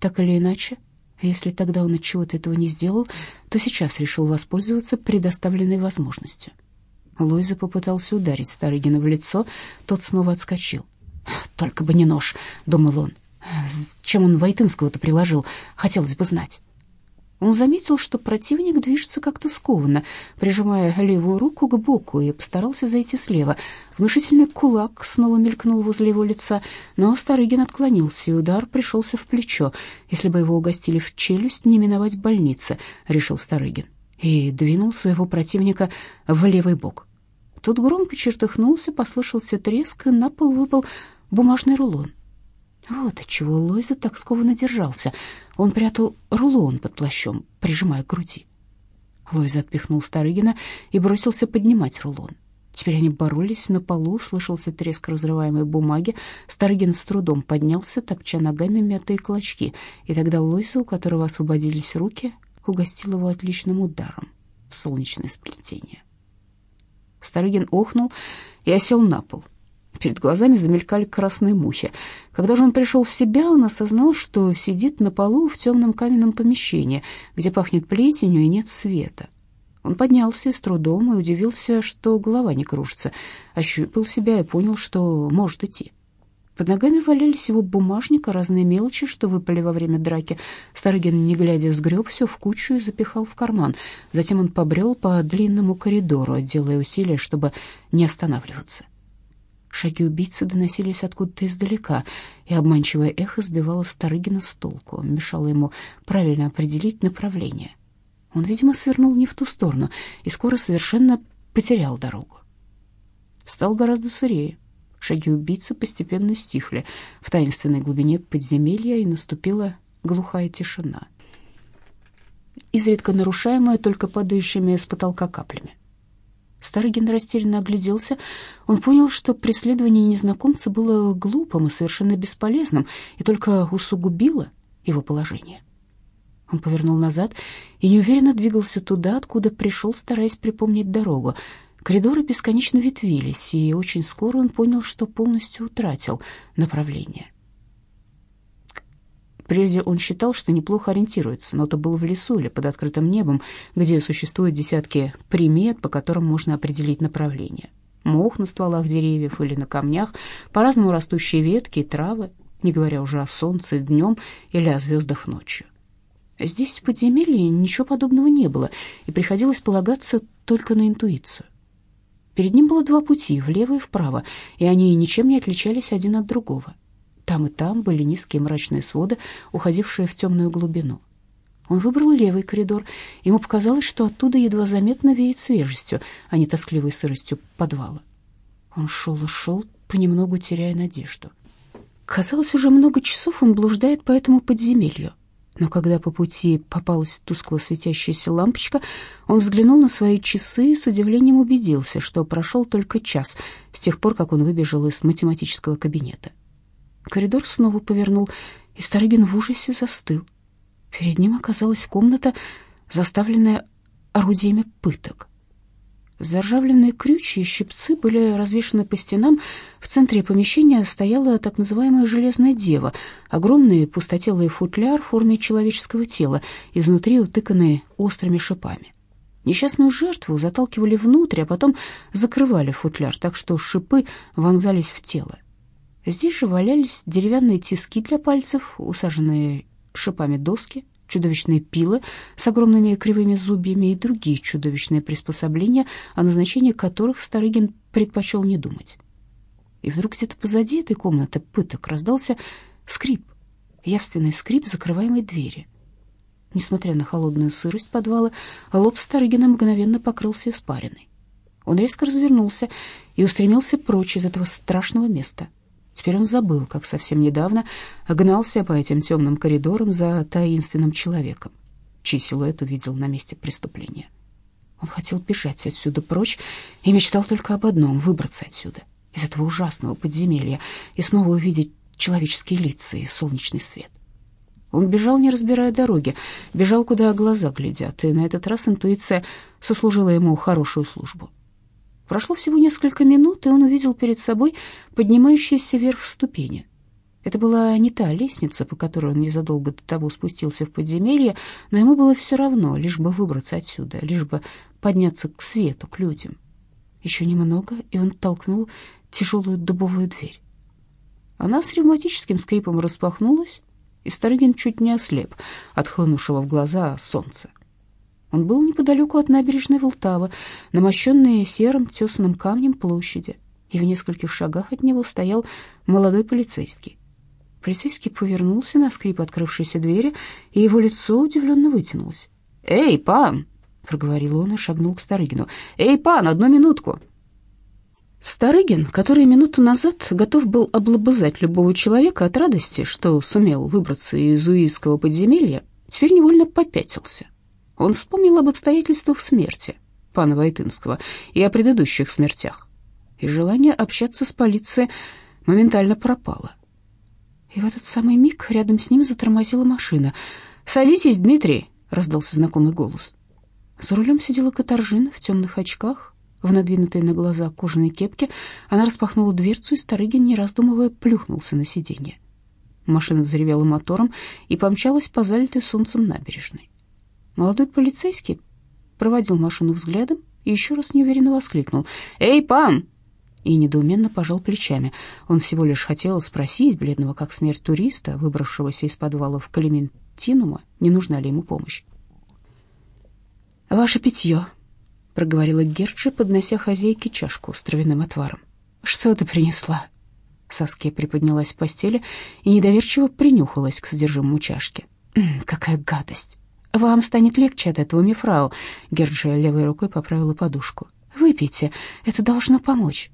Так или иначе, если тогда он от чего-то этого не сделал, то сейчас решил воспользоваться предоставленной возможностью. Луиза попытался ударить Старыгина в лицо, тот снова отскочил. «Только бы не нож», — думал он. «Чем он Войтынского-то приложил, хотелось бы знать». Он заметил, что противник движется как-то скованно, прижимая левую руку к боку, и постарался зайти слева. Внушительный кулак снова мелькнул возле его лица, но Старыгин отклонился, и удар пришелся в плечо. Если бы его угостили в челюсть, не миновать больницы, решил Старыгин, и двинул своего противника в левый бок. Тот громко чертыхнулся, послышался треск, и на пол выпал бумажный рулон. Вот отчего Лойза так скованно держался. Он прятал рулон под плащом, прижимая к груди. Лойза отпихнул Старыгина и бросился поднимать рулон. Теперь они боролись на полу, слышался треск разрываемой бумаги. Старыгин с трудом поднялся, топча ногами мятые клочки, и тогда Лойза, у которого освободились руки, угостил его отличным ударом в солнечное сплетение. Старыгин охнул и осел на пол — Перед глазами замелькали красные мухи. Когда же он пришел в себя, он осознал, что сидит на полу в темном каменном помещении, где пахнет плесенью и нет света. Он поднялся с трудом и удивился, что голова не кружится, ощупал себя и понял, что может идти. Под ногами валялись его бумажник, разные мелочи, что выпали во время драки. Старыгин, не глядя, сгреб все в кучу и запихал в карман. Затем он побрел по длинному коридору, делая усилия, чтобы не останавливаться. Шаги убийцы доносились откуда-то издалека, и обманчивое эхо сбивало Старыгина с толку, мешало ему правильно определить направление. Он, видимо, свернул не в ту сторону и скоро совершенно потерял дорогу. Стал гораздо сырее. Шаги убийцы постепенно стихли в таинственной глубине подземелья, и наступила глухая тишина, изредка нарушаемая только падающими с потолка каплями. Старыгин растерянно огляделся. Он понял, что преследование незнакомца было глупым и совершенно бесполезным, и только усугубило его положение. Он повернул назад и неуверенно двигался туда, откуда пришел, стараясь припомнить дорогу. Коридоры бесконечно ветвились, и очень скоро он понял, что полностью утратил направление. Прежде он считал, что неплохо ориентируется, но это было в лесу или под открытым небом, где существуют десятки примет, по которым можно определить направление. Мох на стволах деревьев или на камнях, по-разному растущие ветки и травы, не говоря уже о солнце днем или о звездах ночью. Здесь, в подземелье, ничего подобного не было, и приходилось полагаться только на интуицию. Перед ним было два пути, влево и вправо, и они ничем не отличались один от другого — там и там были низкие мрачные своды, уходившие в темную глубину. Он выбрал левый коридор. Ему показалось, что оттуда едва заметно веет свежестью, а не тоскливой сыростью подвала. Он шел и шел, понемногу теряя надежду. Казалось, уже много часов он блуждает по этому подземелью. Но когда по пути попалась тускло светящаяся лампочка, он взглянул на свои часы и с удивлением убедился, что прошел только час с тех пор, как он выбежал из математического кабинета. Коридор снова повернул, и Старыгин в ужасе застыл. Перед ним оказалась комната, заставленная орудиями пыток. Заржавленные крючья и щипцы были развешаны по стенам. В центре помещения стояла так называемая «железная дева», огромный пустотелый футляр в форме человеческого тела, изнутри утыканный острыми шипами. Несчастную жертву заталкивали внутрь, а потом закрывали футляр, так что шипы вонзались в тело. Здесь же валялись деревянные тиски для пальцев, усаженные шипами доски, чудовищные пилы с огромными кривыми зубьями и другие чудовищные приспособления, о назначении которых Старыгин предпочел не думать. И вдруг где-то позади этой комнаты пыток раздался скрип, явственный скрип закрываемой двери. Несмотря на холодную сырость подвала, лоб Старыгина мгновенно покрылся испариной. Он резко развернулся и устремился прочь из этого страшного места. Теперь он забыл, как совсем недавно гнался по этим темным коридорам за таинственным человеком, чей силуэт увидел на месте преступления. Он хотел бежать отсюда прочь и мечтал только об одном — выбраться отсюда, из этого ужасного подземелья, и снова увидеть человеческие лица и солнечный свет. Он бежал, не разбирая дороги, бежал, куда глаза глядят, и на этот раз интуиция сослужила ему хорошую службу. Прошло всего несколько минут, и он увидел перед собой поднимающиеся вверх ступени. Это была не та лестница, по которой он незадолго до того спустился в подземелье, но ему было все равно, лишь бы выбраться отсюда, лишь бы подняться к свету, к людям. Еще немного, и он толкнул тяжелую дубовую дверь. Она с ревматическим скрипом распахнулась, и Старыгин чуть не ослеп от хлынувшего в глаза солнца. Он был неподалеку от набережной Волтавы, намощенной серым тесаным камнем площади, и в нескольких шагах от него стоял молодой полицейский. Полицейский повернулся на скрип открывшейся двери, и его лицо удивленно вытянулось. «Эй, пан!» — проговорил он и шагнул к Старыгину. «Эй, пан, одну минутку!» Старыгин, который минуту назад готов был облобызать любого человека от радости, что сумел выбраться из уийского подземелья, теперь невольно попятился. Он вспомнил об обстоятельствах смерти пана Войтынского и о предыдущих смертях, и желание общаться с полицией моментально пропало. И в этот самый миг рядом с ним затормозила машина. «Садитесь, Дмитрий!» — раздался знакомый голос. За рулем сидела Катаржина в темных очках, в надвинутой на глаза кожаной кепке. Она распахнула дверцу, и Старыгин, не раздумывая, плюхнулся на сиденье. Машина взревела мотором и помчалась по залитой солнцем набережной. Молодой полицейский проводил машину взглядом и еще раз неуверенно воскликнул. «Эй, пан!» и недоуменно пожал плечами. Он всего лишь хотел спросить бледного как смерть туриста, выбравшегося из подвала в Калиментинума, не нужна ли ему помощь. «Ваше питье», — проговорила Герджи, поднося хозяйке чашку с травяным отваром. «Что ты принесла?» Саския приподнялась в постели и недоверчиво принюхалась к содержимому чашки. «Какая гадость!» «Вам станет легче от этого, мифрау», — Герджи левой рукой поправила подушку. «Выпейте, это должно помочь».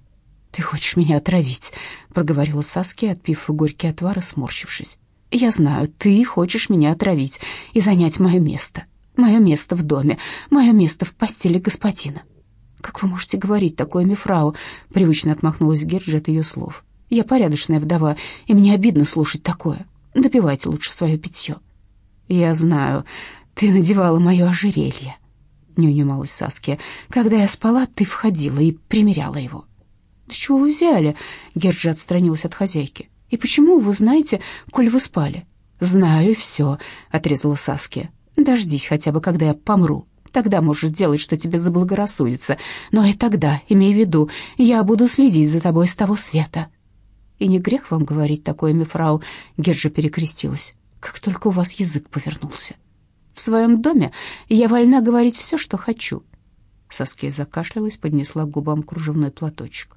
«Ты хочешь меня отравить», — проговорила Саски, отпив горький отвар и сморщившись. «Я знаю, ты хочешь меня отравить и занять мое место. Мое место в доме, мое место в постели господина». «Как вы можете говорить такое, мифрау?» — привычно отмахнулась Герджи от ее слов. «Я порядочная вдова, и мне обидно слушать такое. Допивайте лучше свое питье». «Я знаю, ты надевала мое ожерелье», — не унималась Саския. «Когда я спала, ты входила и примеряла его». «С чего вы взяли?» — Герджи отстранилась от хозяйки. «И почему вы знаете, коль вы спали?» «Знаю все», — отрезала Саския. «Дождись хотя бы, когда я помру. Тогда можешь сделать, что тебе заблагорассудится. Но и тогда, имей в виду, я буду следить за тобой с того света». «И не грех вам говорить такое, мифрау?» — Герджи перекрестилась. «Как только у вас язык повернулся». «В своем доме я вольна говорить все, что хочу». Саския закашлялась, поднесла к губам кружевной платочек.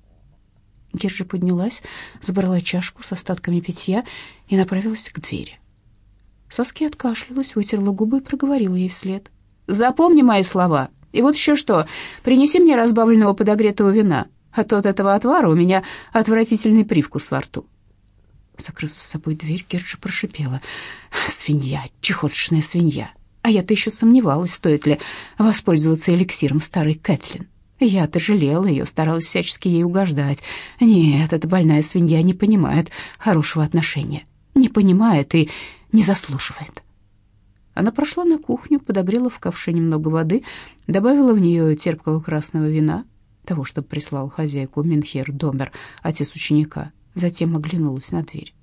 Гержи поднялась, забрала чашку с остатками питья и направилась к двери. Соски откашлялась, вытерла губы и проговорила ей вслед. «Запомни мои слова. И вот еще что. Принеси мне разбавленного подогретого вина, а то от этого отвара у меня отвратительный привкус во рту». Закрыв за собой дверь, Герджи прошипела. «Свинья, чехоточная свинья. А я-то еще сомневалась, стоит ли воспользоваться эликсиром старой Кэтлин. Я-то жалела ее, старалась всячески ей угождать. Нет, эта больная свинья не понимает хорошего отношения. Не понимает и не заслуживает. Она прошла на кухню, подогрела в ковше немного воды, добавила в нее терпкого красного вина, того, что прислал хозяйку Минхер Домер, отец ученика, затем оглянулась на дверь.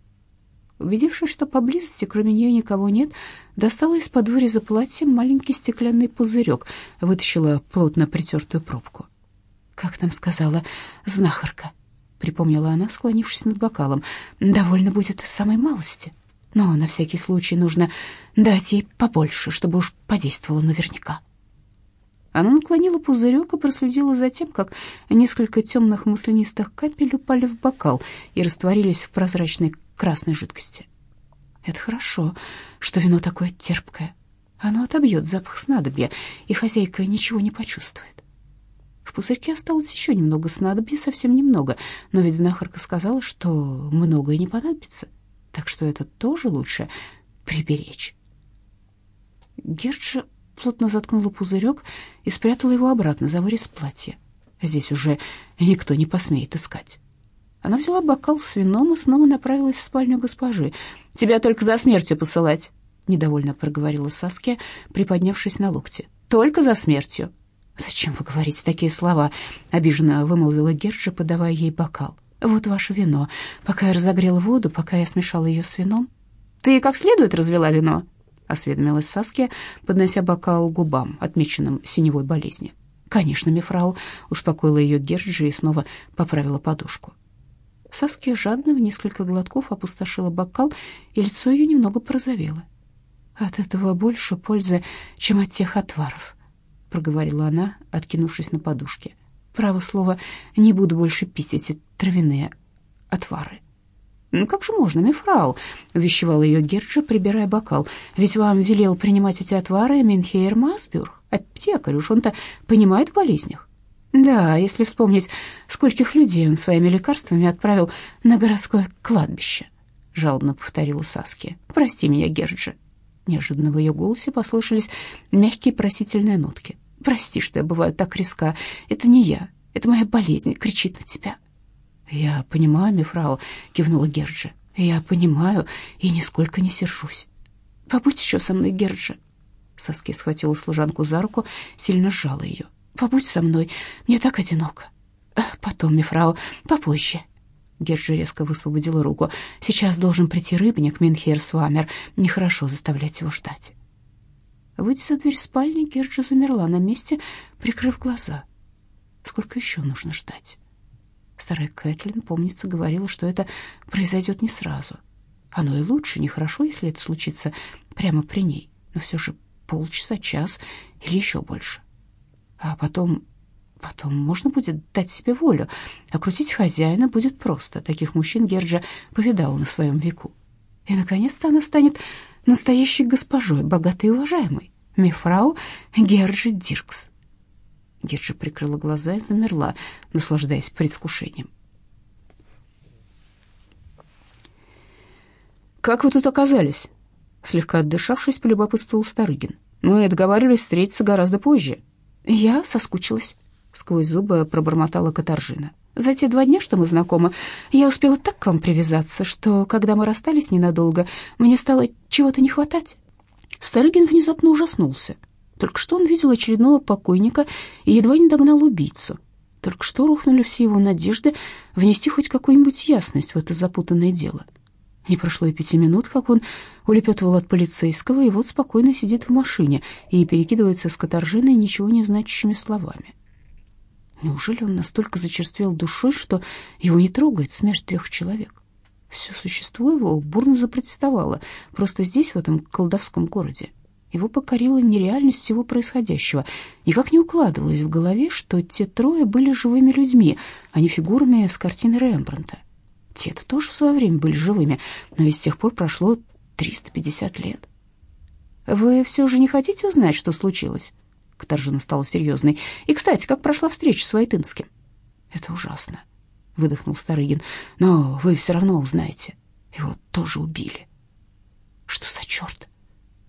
Убедившись, что поблизости кроме нее никого нет, достала из-под выреза платья маленький стеклянный пузырек, вытащила плотно притертую пробку. «Как там сказала знахарка?» — припомнила она, склонившись над бокалом. «Довольно будет самой малости, но на всякий случай нужно дать ей побольше, чтобы уж подействовало наверняка». Она наклонила пузырек и проследила за тем, как несколько темных маслянистых капель упали в бокал и растворились в прозрачной красной жидкости. Это хорошо, что вино такое терпкое. Оно отобьет запах снадобья, и хозяйка ничего не почувствует. В пузырьке осталось еще немного снадобья, совсем немного, но ведь знахарка сказала, что многое не понадобится, так что это тоже лучше приберечь. Герджа плотно заткнула пузырек и спрятала его обратно за вырез платья. Здесь уже никто не посмеет искать. Она взяла бокал с вином и снова направилась в спальню госпожи. «Тебя только за смертью посылать», — недовольно проговорила Саския, приподнявшись на локте. «Только за смертью». «Зачем вы говорите такие слова?» — обиженно вымолвила Герджа, подавая ей бокал. Вот ваше вино. Пока я разогрела воду, пока я смешала ее с вином. Ты как следует развела вино? осведомилась Саския, поднося бокал губам, отмеченным синевой болезни. «Конечно, мифрау», — успокоила ее Герджи и снова поправила подушку. Саския жадно в несколько глотков опустошила бокал, и лицо ее немного порозовело. «От этого больше пользы, чем от тех отваров», — проговорила она, откинувшись на подушке. «Право слово, не буду больше пить эти травяные отвары». «Ну как же можно, мифрау?» — увещевала ее Герджа, прибирая бокал. «Ведь вам велел принимать эти отвары Минхейр Масбюрг, аптекарь, уж он-то понимает в болезнях». «Да, если вспомнить, скольких людей он своими лекарствами отправил на городское кладбище», — жалобно повторила Саски. «Прости меня, Герджа». Неожиданно в ее голосе послышались мягкие просительные нотки. «Прости, что я бываю так резка. Это не я. Это моя болезнь кричит на тебя». «Я понимаю, мифрау», — кивнула Герджи. «Я понимаю и нисколько не сержусь». «Побудь еще со мной, Герджи». Саски схватила служанку за руку, сильно сжала ее. «Побудь со мной, мне так одиноко». «Потом, мифрау, попозже». Герджи резко высвободила руку. «Сейчас должен прийти рыбник Минхер Свамер. Нехорошо заставлять его ждать». Выйдя за дверь спальни, Герджи замерла на месте, прикрыв глаза. Сколько еще нужно ждать? Старая Кэтлин, помнится, говорила, что это произойдет не сразу. Оно и лучше, нехорошо, если это случится прямо при ней, но все же полчаса, час или еще больше. А потом Потом можно будет дать себе волю. Окрутить хозяина будет просто. Таких мужчин Герджа повидала на своем веку. И, наконец-то, она станет настоящей госпожой, богатой и уважаемой. Мифрау Герджи Диркс. Герджа прикрыла глаза и замерла, наслаждаясь предвкушением. «Как вы тут оказались?» Слегка отдышавшись, полюбопытствовал Старыгин. «Мы договаривались встретиться гораздо позже». «Я соскучилась». Сквозь зубы пробормотала Катаржина. «За те два дня, что мы знакомы, я успела так к вам привязаться, что, когда мы расстались ненадолго, мне стало чего-то не хватать». Старыгин внезапно ужаснулся. Только что он видел очередного покойника и едва не догнал убийцу. Только что рухнули все его надежды внести хоть какую-нибудь ясность в это запутанное дело. Не прошло и пяти минут, как он улепетывал от полицейского, и вот спокойно сидит в машине и перекидывается с каторжиной ничего не значащими словами. Неужели он настолько зачерствел душой, что его не трогает смерть трех человек? Все существо его бурно запротестовало, просто здесь, в этом колдовском городе. Его покорила нереальность всего происходящего. Никак не укладывалось в голове, что те трое были живыми людьми, а не фигурами с картины Рембрандта. Те-то тоже в свое время были живыми, но ведь с тех пор прошло 350 лет. «Вы все же не хотите узнать, что случилось?» Катаржина стала серьезной. «И, кстати, как прошла встреча с Войтынским?» «Это ужасно», — выдохнул Старыгин. «Но вы все равно узнаете. Его тоже убили». «Что за черт?»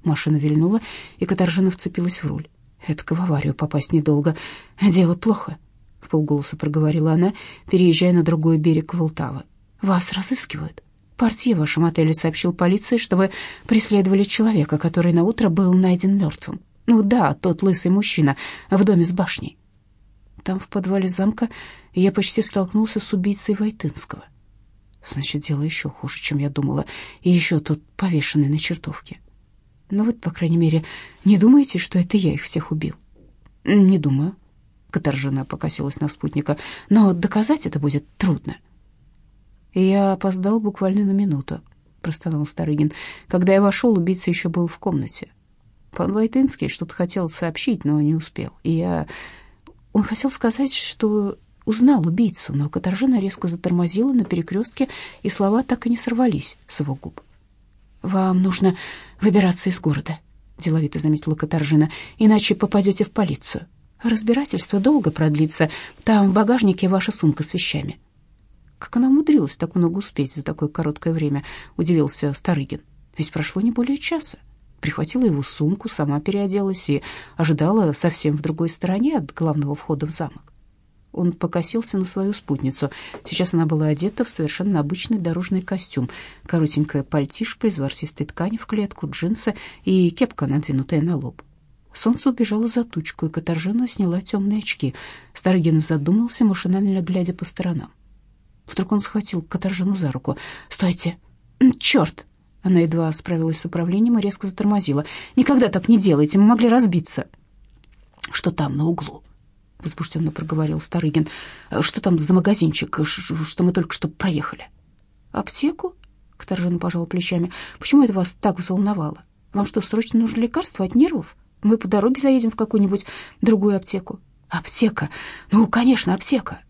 Машина вильнула, и Катаржина вцепилась в руль. «Это в аварию попасть недолго. Дело плохо», — в полголоса проговорила она, переезжая на другой берег Волтавы. «Вас разыскивают. Портье в вашем отеле сообщил полиции, что вы преследовали человека, который наутро был найден мертвым. Ну да, тот лысый мужчина в доме с башней. Там, в подвале замка, я почти столкнулся с убийцей Войтынского. Значит, дело еще хуже, чем я думала. И еще тот повешенный на чертовке. Но вы, по крайней мере, не думаете, что это я их всех убил? Не думаю. Катаржина покосилась на спутника. Но доказать это будет трудно. Я опоздал буквально на минуту, простонал Старыгин. Когда я вошел, убийца еще был в комнате. Пан Войтынский что-то хотел сообщить, но не успел. И я... Он хотел сказать, что узнал убийцу, но Катаржина резко затормозила на перекрестке, и слова так и не сорвались с его губ. «Вам нужно выбираться из города», — деловито заметила Катаржина, «иначе попадете в полицию. Разбирательство долго продлится. Там в багажнике ваша сумка с вещами». «Как она умудрилась так много успеть за такое короткое время?» — удивился Старыгин. «Ведь прошло не более часа» прихватила его сумку, сама переоделась и ожидала совсем в другой стороне от главного входа в замок. Он покосился на свою спутницу. Сейчас она была одета в совершенно обычный дорожный костюм. Коротенькая пальтишка из ворсистой ткани в клетку, джинсы и кепка, надвинутая на лоб. Солнце убежало за тучку, и Катаржина сняла темные очки. Старыгин задумался, машинально глядя по сторонам. Вдруг он схватил Катаржину за руку. «Стойте! Черт!» Она едва справилась с управлением и резко затормозила. «Никогда так не делайте, мы могли разбиться». «Что там на углу?» — возбужденно проговорил Старыгин. «Что там за магазинчик, что мы только что проехали?» «Аптеку?» — Катаржина пожала плечами. «Почему это вас так взволновало? Вам что, срочно нужно лекарство от нервов? Мы по дороге заедем в какую-нибудь другую аптеку». «Аптека? Ну, конечно, аптека!»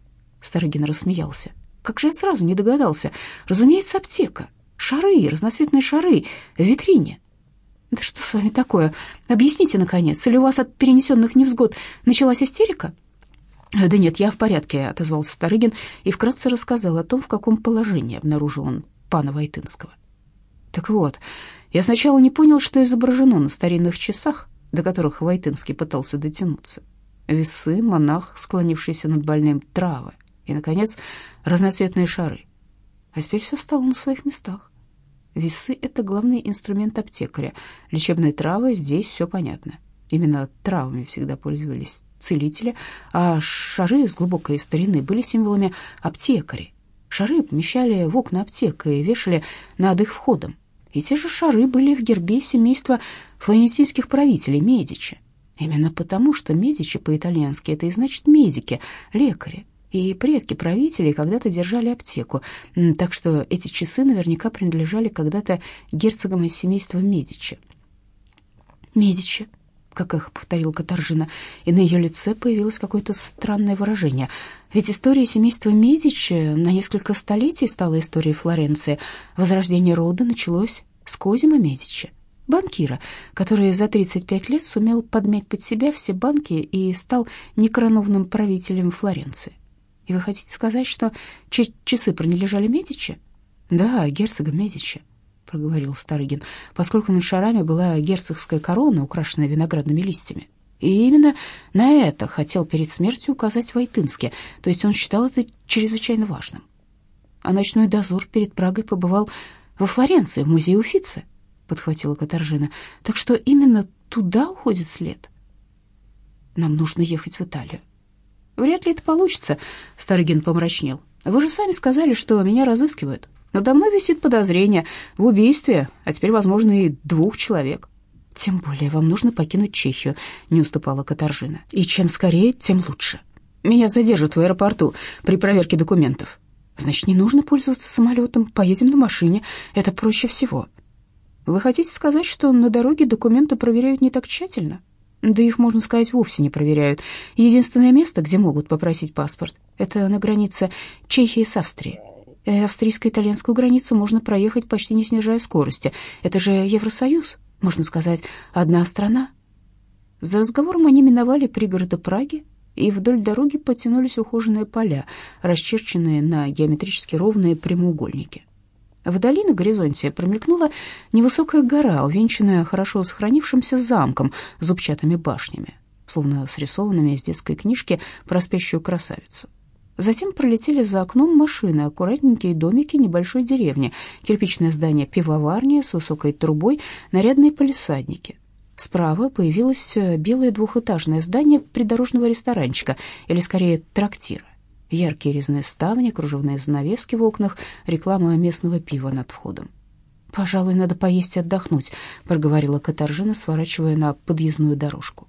Старыгин рассмеялся. «Как же я сразу не догадался? Разумеется, аптека. Шары, разноцветные шары в витрине. Да что с вами такое? Объясните, наконец, или у вас от перенесенных невзгод началась истерика? Да нет, я в порядке, отозвался Старыгин и вкратце рассказал о том, в каком положении обнаружил он пана Войтынского. Так вот, я сначала не понял, что изображено на старинных часах, до которых Войтынский пытался дотянуться. Весы, монах, склонившийся над больным, травы и, наконец, разноцветные шары. А теперь все стало на своих местах. Весы — это главный инструмент аптекаря. Лечебные травы — здесь все понятно. Именно травами всегда пользовались целители, а шары с глубокой старины были символами аптекарей. Шары помещали в окна аптек и вешали над их входом. И те же шары были в гербе семейства флорентийских правителей Медичи. Именно потому, что Медичи по-итальянски это и значит медики, лекари и предки правителей когда-то держали аптеку, так что эти часы наверняка принадлежали когда-то герцогам из семейства Медичи. «Медичи», как их повторил Катаржина, и на ее лице появилось какое-то странное выражение. Ведь история семейства Медичи на несколько столетий стала историей Флоренции. Возрождение рода началось с Козима Медичи, банкира, который за 35 лет сумел подмять под себя все банки и стал некороновным правителем Флоренции. Вы хотите сказать, что часы принадлежали Медичи? Да, герцога Медичи, проговорил Старыгин, поскольку над шарами была герцогская корона, украшенная виноградными листьями. И именно на это хотел перед смертью указать Войтынский, то есть он считал это чрезвычайно важным. А ночной дозор перед Прагой побывал во Флоренции, в музее Уфицы, подхватила Катаржина. Так что именно туда уходит след. Нам нужно ехать в Италию. Вряд ли это получится, Старыгин помрачнел. Вы же сами сказали, что меня разыскивают. Надо мной висит подозрение в убийстве, а теперь, возможно, и двух человек. Тем более вам нужно покинуть Чехию, не уступала Катаржина. И чем скорее, тем лучше. Меня задержат в аэропорту при проверке документов. Значит, не нужно пользоваться самолетом, поедем на машине, это проще всего. Вы хотите сказать, что на дороге документы проверяют не так тщательно? Да их, можно сказать, вовсе не проверяют. Единственное место, где могут попросить паспорт, это на границе Чехии с Австрией. Э, австрийско-итальянскую границу можно проехать, почти не снижая скорости. Это же Евросоюз, можно сказать, одна страна. За разговором они миновали пригороды Праги, и вдоль дороги потянулись ухоженные поля, расчерченные на геометрически ровные прямоугольники. Вдали на горизонте промелькнула невысокая гора, увенчанная хорошо сохранившимся замком с зубчатыми башнями, словно срисованными из детской книжки про спящую красавицу. Затем пролетели за окном машины, аккуратненькие домики небольшой деревни, кирпичное здание пивоварни с высокой трубой, нарядные полисадники. Справа появилось белое двухэтажное здание придорожного ресторанчика, или скорее трактира. Яркие резные ставни, кружевные занавески в окнах, реклама местного пива над входом. «Пожалуй, надо поесть и отдохнуть», — проговорила Катаржина, сворачивая на подъездную дорожку.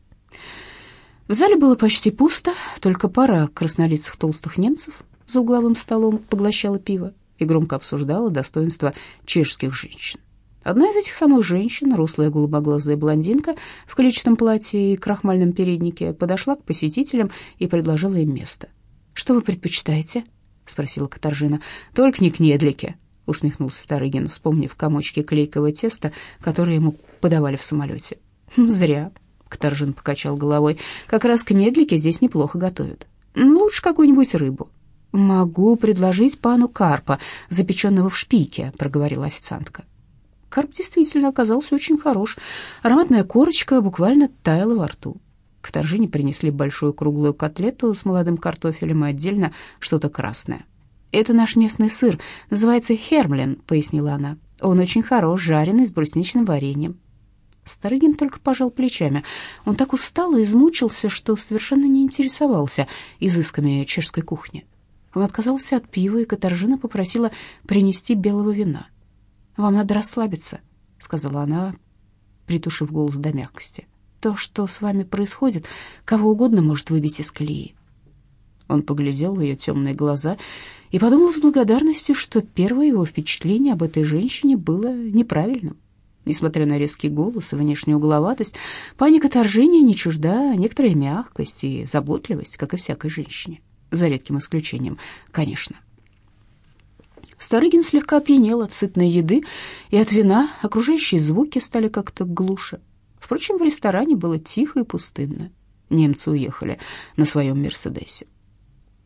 В зале было почти пусто, только пара краснолицых толстых немцев за угловым столом поглощала пиво и громко обсуждала достоинства чешских женщин. Одна из этих самых женщин, рослая голубоглазая блондинка в клетчатом платье и крахмальном переднике, подошла к посетителям и предложила им место — «Что вы предпочитаете?» — спросила Катаржина. «Только не кнедлики», — усмехнулся Старыгин, вспомнив комочки клейкого теста, которые ему подавали в самолете. «Хм, «Зря», — Катаржин покачал головой. «Как раз кнедлики здесь неплохо готовят. Лучше какую-нибудь рыбу». «Могу предложить пану карпа, запеченного в шпике», — проговорила официантка. Карп действительно оказался очень хорош. Ароматная корочка буквально таяла во рту. К торжине принесли большую круглую котлету с молодым картофелем и отдельно что-то красное. «Это наш местный сыр, называется хермлен», — пояснила она. «Он очень хорош, жареный с брусничным вареньем». Старыгин только пожал плечами. Он так устал и измучился, что совершенно не интересовался изысками чешской кухни. Он отказался от пива, и Катаржина попросила принести белого вина. «Вам надо расслабиться», — сказала она, притушив голос до мягкости. «То, что с вами происходит, кого угодно может выбить из колеи». Он поглядел в ее темные глаза и подумал с благодарностью, что первое его впечатление об этой женщине было неправильным. Несмотря на резкий голос и внешнюю угловатость, паника торжения не чужда некоторая мягкость и заботливость, как и всякой женщине. За редким исключением, конечно. Старыгин слегка опьянел от сытной еды и от вина, окружающие звуки стали как-то глуше. Впрочем, в ресторане было тихо и пустынно. Немцы уехали на своем «Мерседесе».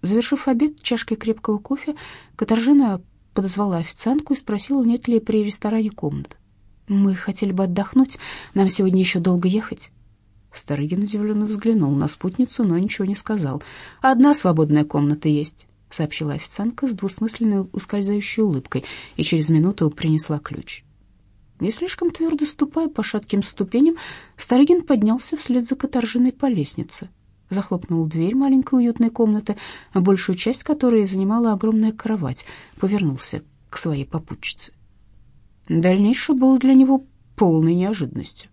Завершив обед чашкой крепкого кофе, Катаржина подозвала официантку и спросила, нет ли при ресторане комнат. «Мы хотели бы отдохнуть, нам сегодня еще долго ехать». Старыгин удивленно взглянул на спутницу, но ничего не сказал. «Одна свободная комната есть», — сообщила официантка с двусмысленной ускользающей улыбкой и через минуту принесла ключ. Не слишком твердо ступая по шатким ступеням, Старыгин поднялся вслед за Катаржиной по лестнице захлопнул дверь маленькой уютной комнаты, большую часть которой занимала огромная кровать, повернулся к своей попутчице. Дальнейшее было для него полной неожиданностью.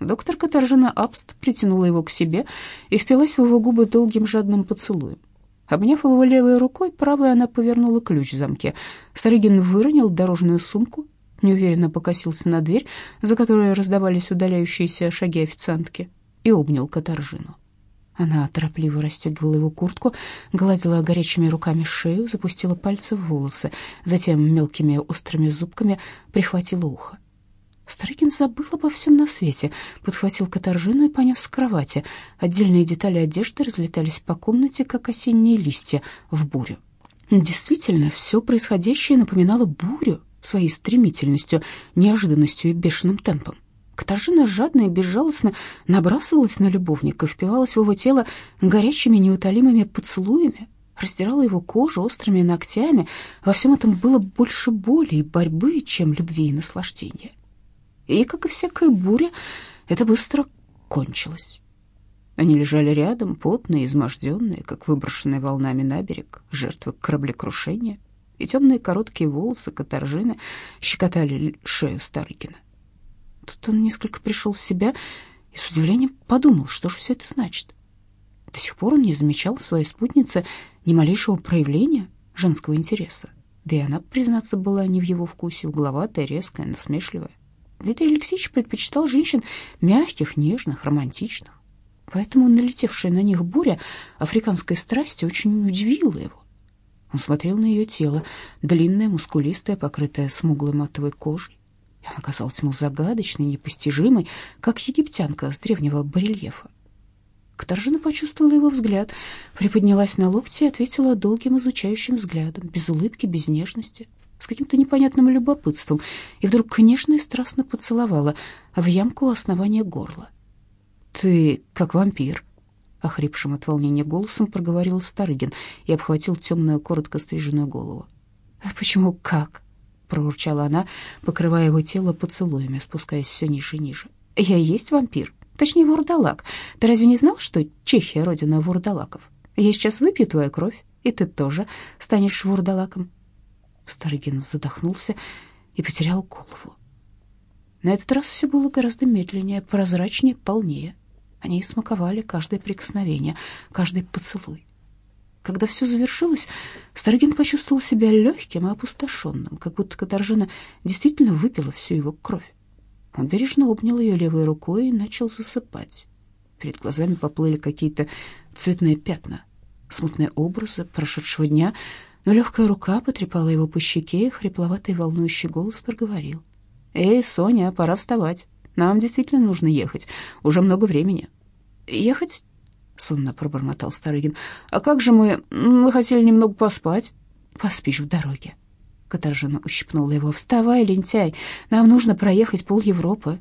Доктор Катаржина Абст притянула его к себе и впилась в его губы долгим жадным поцелуем. Обняв его левой рукой, правой она повернула ключ в замке. Старыгин выронил дорожную сумку, неуверенно покосился на дверь, за которой раздавались удаляющиеся шаги официантки, и обнял Катаржину. Она торопливо расстегивала его куртку, гладила горячими руками шею, запустила пальцы в волосы, затем мелкими острыми зубками прихватила ухо. Старыкин забыл обо всем на свете, подхватил каторжину и понес с кровати. Отдельные детали одежды разлетались по комнате, как осенние листья в бурю. Действительно, все происходящее напоминало бурю своей стремительностью, неожиданностью и бешеным темпом. Катаржина жадно и безжалостно набрасывалась на любовника, впивалась в его тело горячими неутолимыми поцелуями, растирала его кожу острыми ногтями. Во всем этом было больше боли и борьбы, чем любви и наслаждения. И, как и всякая буря, это быстро кончилось. Они лежали рядом, потные, изможденные, как выброшенные волнами на берег, жертвы кораблекрушения, и темные короткие волосы Катаржины щекотали шею Старыкина. Тут он несколько пришел в себя и с удивлением подумал, что же все это значит. До сих пор он не замечал в своей спутнице ни малейшего проявления женского интереса. Да и она, признаться, была не в его вкусе, угловатая, резкая, насмешливая. Дмитрий Алексеевич предпочитал женщин мягких, нежных, романтичных. Поэтому налетевшая на них буря африканской страсти очень удивила его. Он смотрел на ее тело, длинное, мускулистое, покрытое смуглой матовой кожей. И она казалась ему загадочной, непостижимой, как египтянка с древнего барельефа. Катаржина почувствовала его взгляд, приподнялась на локти и ответила долгим изучающим взглядом, без улыбки, без нежности, с каким-то непонятным любопытством, и вдруг, конечно, и страстно поцеловала в ямку основания горла. «Ты как вампир», — охрипшим от волнения голосом проговорил Старыгин и обхватил темную, коротко стриженную голову. «Почему как?» проворчала она, покрывая его тело поцелуями, спускаясь все ниже и ниже. «Я и есть вампир, точнее вурдалак. Ты разве не знал, что Чехия — родина вурдалаков? Я сейчас выпью твою кровь, и ты тоже станешь вурдалаком». Старыгин задохнулся и потерял голову. На этот раз все было гораздо медленнее, прозрачнее, полнее. Они смаковали каждое прикосновение, каждый поцелуй. Когда все завершилось, Старыгин почувствовал себя легким и опустошенным, как будто Катаржина действительно выпила всю его кровь. Он бережно обнял ее левой рукой и начал засыпать. Перед глазами поплыли какие-то цветные пятна, смутные образы прошедшего дня, но легкая рука потрепала его по щеке, и хрипловатый волнующий голос проговорил. «Эй, Соня, пора вставать. Нам действительно нужно ехать. Уже много времени». «Ехать? сонно пробормотал Старыгин. А как же мы? Мы хотели немного поспать. Поспишь в дороге. Катаржина ущипнула его. «Вставай, лентяй, нам нужно проехать пол Европы».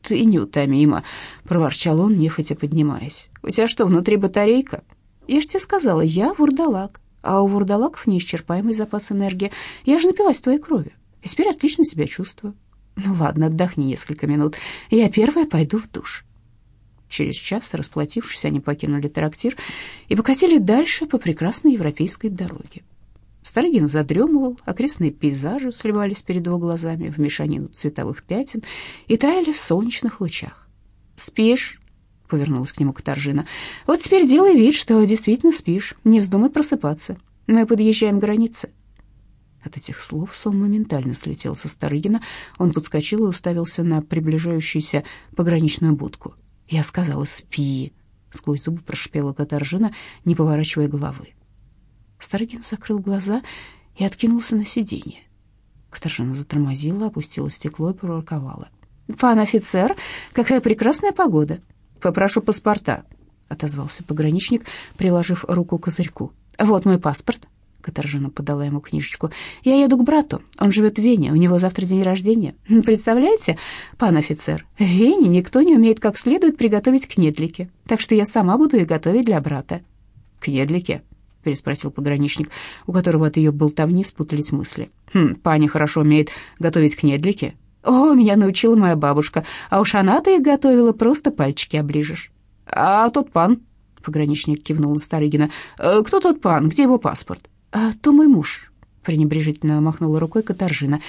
«Ты неутомима», — проворчал он, нехотя поднимаясь. «У тебя что, внутри батарейка?» «Я ж тебе сказала, я вурдалак, а у вурдалаков неисчерпаемый запас энергии. Я же напилась твоей крови, и теперь отлично себя чувствую». «Ну ладно, отдохни несколько минут, я первая пойду в душ». Через час, расплатившись, они покинули трактир и покатили дальше по прекрасной европейской дороге. Старыгин задремывал, окрестные пейзажи сливались перед его глазами в мешанину цветовых пятен и таяли в солнечных лучах. «Спишь?» — повернулась к нему Катаржина. «Вот теперь делай вид, что действительно спишь. Не вздумай просыпаться. Мы подъезжаем к границе». От этих слов сон моментально слетел со Старыгина. Он подскочил и уставился на приближающуюся пограничную будку. «Я сказала, спи!» — сквозь зубы прошипела Катаржина, не поворачивая головы. Старыгин закрыл глаза и откинулся на сиденье. Катаржина затормозила, опустила стекло и проворковала. «Пан офицер, какая прекрасная погода! Попрошу паспорта!» — отозвался пограничник, приложив руку к козырьку. «Вот мой паспорт!» Катаржина подала ему книжечку. «Я еду к брату. Он живет в Вене. У него завтра день рождения. Представляете, пан офицер, в Вене никто не умеет как следует приготовить кнедлики. Так что я сама буду их готовить для брата». «Кнедлики?» — переспросил пограничник, у которого от ее болтовни спутались мысли. «Хм, паня хорошо умеет готовить кнедлики». «О, меня научила моя бабушка, а уж она-то их готовила, просто пальчики оближешь». «А тот пан?» — пограничник кивнул на Старыгина. «Э, «Кто тот пан? Где его паспорт?» «А то мой муж», — пренебрежительно махнула рукой Катаржина.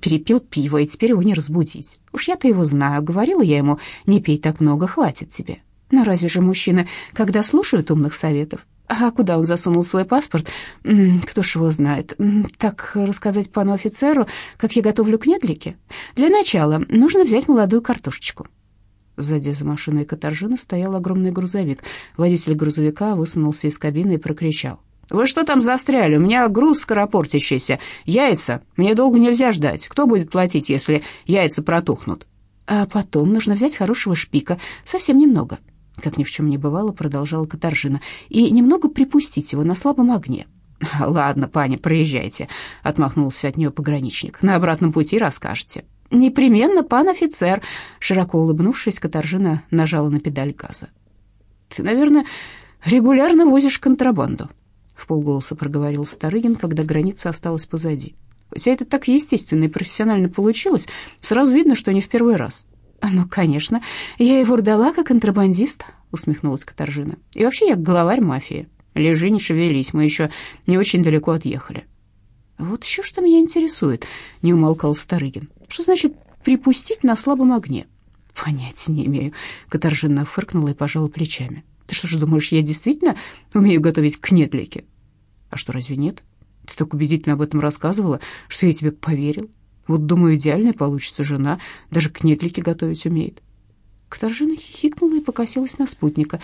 «Перепил пиво, и теперь его не разбудить. Уж я-то его знаю, говорила я ему, не пей так много, хватит тебе. Но разве же мужчины, когда слушают умных советов? А куда он засунул свой паспорт? Кто ж его знает. Так рассказать пану офицеру, как я готовлю кнедлики? Для начала нужно взять молодую картошечку». Сзади за машиной Катаржина стоял огромный грузовик. Водитель грузовика высунулся из кабины и прокричал. «Вы что там застряли? У меня груз скоропортящийся. Яйца. Мне долго нельзя ждать. Кто будет платить, если яйца протухнут?» «А потом нужно взять хорошего шпика. Совсем немного». Как ни в чем не бывало, продолжала Катаржина. «И немного припустить его на слабом огне». «Ладно, паня, проезжайте», — отмахнулся от нее пограничник. «На обратном пути расскажете». «Непременно, пан офицер», — широко улыбнувшись, Катаржина нажала на педаль газа. «Ты, наверное, регулярно возишь контрабанду», в полголоса проговорил Старыгин, когда граница осталась позади. Хотя это так естественно и профессионально получилось, сразу видно, что не в первый раз. «Ну, конечно, я его родила как контрабандист», — усмехнулась Катаржина. «И вообще я главарь мафии. Лежи, не шевелись, мы еще не очень далеко отъехали». «Вот еще что меня интересует», — не умолкал Старыгин. «Что значит припустить на слабом огне?» «Понятия не имею», — Катаржина фыркнула и пожала плечами. «Ты что же думаешь, я действительно умею готовить кнедлики?» А что, разве нет? Ты так убедительно об этом рассказывала, что я тебе поверил. Вот, думаю, идеальная получится жена, даже кнедлики готовить умеет. Катаржина хихикнула и покосилась на спутника.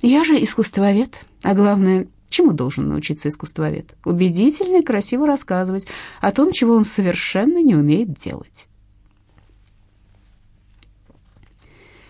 «Я же искусствовед, а главное, чему должен научиться искусствовед? Убедительно и красиво рассказывать о том, чего он совершенно не умеет делать».